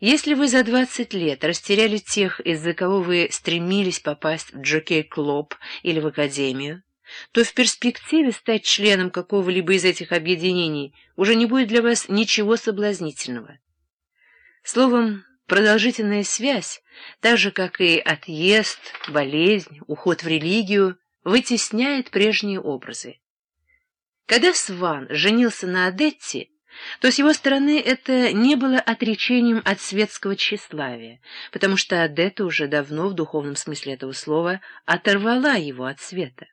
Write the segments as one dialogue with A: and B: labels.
A: Если вы за 20 лет растеряли тех, из-за кого вы стремились попасть в Джокей-клуб или в академию, то в перспективе стать членом какого-либо из этих объединений уже не будет для вас ничего соблазнительного. Словом, продолжительная связь, так же, как и отъезд, болезнь, уход в религию, вытесняет прежние образы. Когда Сван женился на Адетте, то с его стороны это не было отречением от светского тщеславия, потому что Адетта уже давно, в духовном смысле этого слова, оторвала его от света.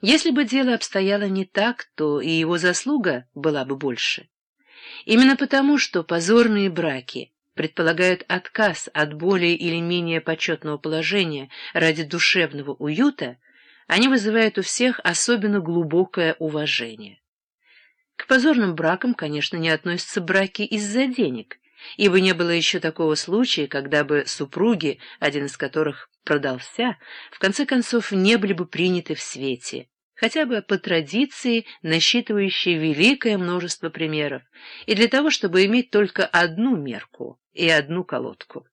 A: Если бы дело обстояло не так, то и его заслуга была бы больше. Именно потому, что позорные браки предполагают отказ от более или менее почетного положения ради душевного уюта, они вызывают у всех особенно глубокое уважение. К позорным бракам, конечно, не относятся браки из-за денег, ибо не было еще такого случая, когда бы супруги, один из которых продался, в конце концов не были бы приняты в свете, хотя бы по традиции, насчитывающей великое множество примеров, и для того, чтобы иметь только одну мерку и одну колодку.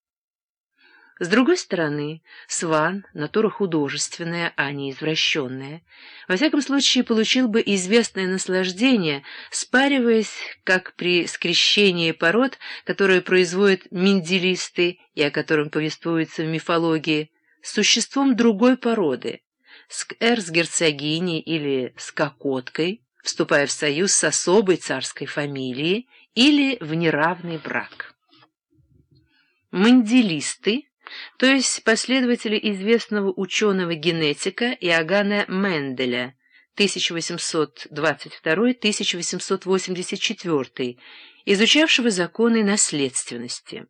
A: С другой стороны, Сван, натура художественная, а не извращенная, во всяком случае получил бы известное наслаждение, спариваясь, как при скрещении пород, которое производят менделисты и о котором повествуется в мифологии, с существом другой породы, с эрцгерцогиней или с кокоткой, вступая в союз с особой царской фамилией или в неравный брак. Менделисты то есть последователи известного ученого-генетика Иоганна Менделя 1822-1884, изучавшего законы наследственности,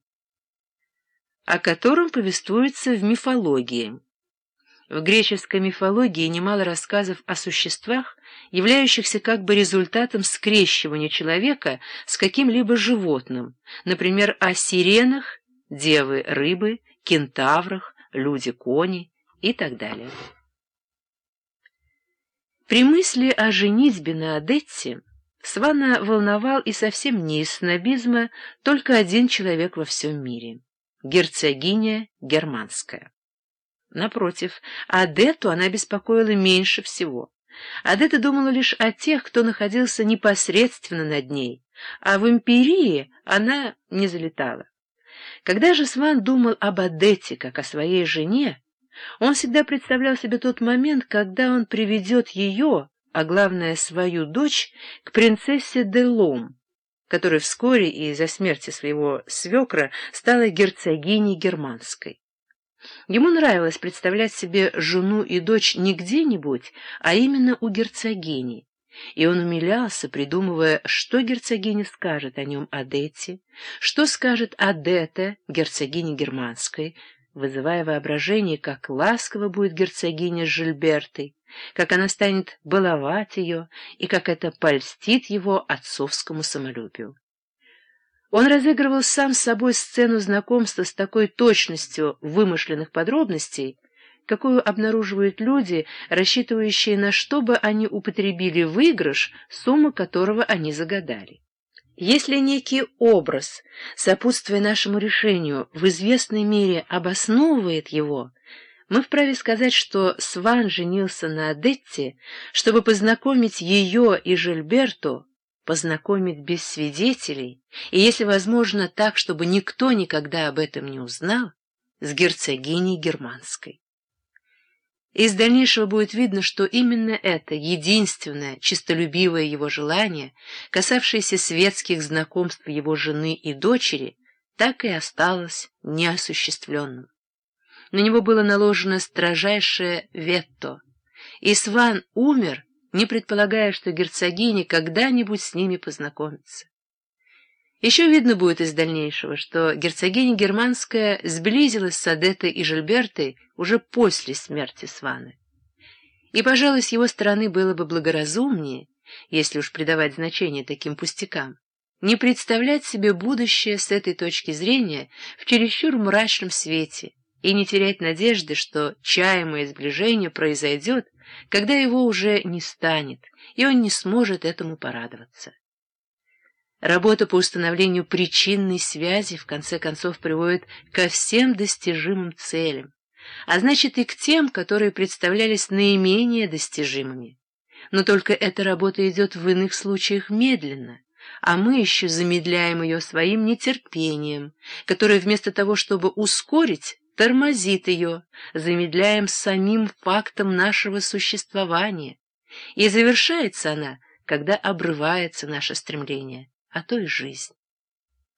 A: о котором повествуется в мифологии. В греческой мифологии немало рассказов о существах, являющихся как бы результатом скрещивания человека с каким-либо животным, например, о сиренах, девы-рыбы кентаврах, люди-кони и так далее. При мысли о женитьбе на Адетте Свана волновал и совсем не из снобизма только один человек во всем мире — герцогиня германская. Напротив, Адетту она беспокоила меньше всего. Адетта думала лишь о тех, кто находился непосредственно над ней, а в империи она не залетала. Когда же Сван думал об Адетте как о своей жене, он всегда представлял себе тот момент, когда он приведет ее, а главное свою дочь, к принцессе Делом, которая вскоре из-за смерти своего свекра стала герцогиней германской. Ему нравилось представлять себе жену и дочь не где-нибудь, а именно у герцогини, и он умилялся, придумывая, что герцогиня скажет о нем Адетте, что скажет Адетта, герцогине германской, вызывая воображение, как ласково будет герцогиня с Жильбертой, как она станет баловать ее и как это польстит его отцовскому самолюбию. Он разыгрывал сам с собой сцену знакомства с такой точностью вымышленных подробностей, какую обнаруживают люди, рассчитывающие на что бы они употребили выигрыш, сумма которого они загадали. Если некий образ, сопутствуя нашему решению, в известной мере обосновывает его, мы вправе сказать, что Сван женился на Адетте, чтобы познакомить ее и Жильберту, познакомить без свидетелей, и, если возможно, так, чтобы никто никогда об этом не узнал, с герцогиней германской. Из дальнейшего будет видно, что именно это единственное чистолюбивое его желание, касавшееся светских знакомств его жены и дочери, так и осталось неосуществленным. На него было наложено строжайшее ветто, и Сван умер, не предполагая, что герцогиня когда-нибудь с ними познакомится. Еще видно будет из дальнейшего, что герцогиня Германская сблизилась с Адетой и Жильбертой уже после смерти Сваны. И, пожалуй, с его стороны было бы благоразумнее, если уж придавать значение таким пустякам, не представлять себе будущее с этой точки зрения в чересчур мрачном свете и не терять надежды, что чаемое сближение произойдет, когда его уже не станет, и он не сможет этому порадоваться. Работа по установлению причинной связи в конце концов приводит ко всем достижимым целям, а значит и к тем, которые представлялись наименее достижимыми. Но только эта работа идет в иных случаях медленно, а мы еще замедляем ее своим нетерпением, которое вместо того, чтобы ускорить, тормозит ее, замедляем самим фактом нашего существования. И завершается она, когда обрывается наше стремление а то и жизнь.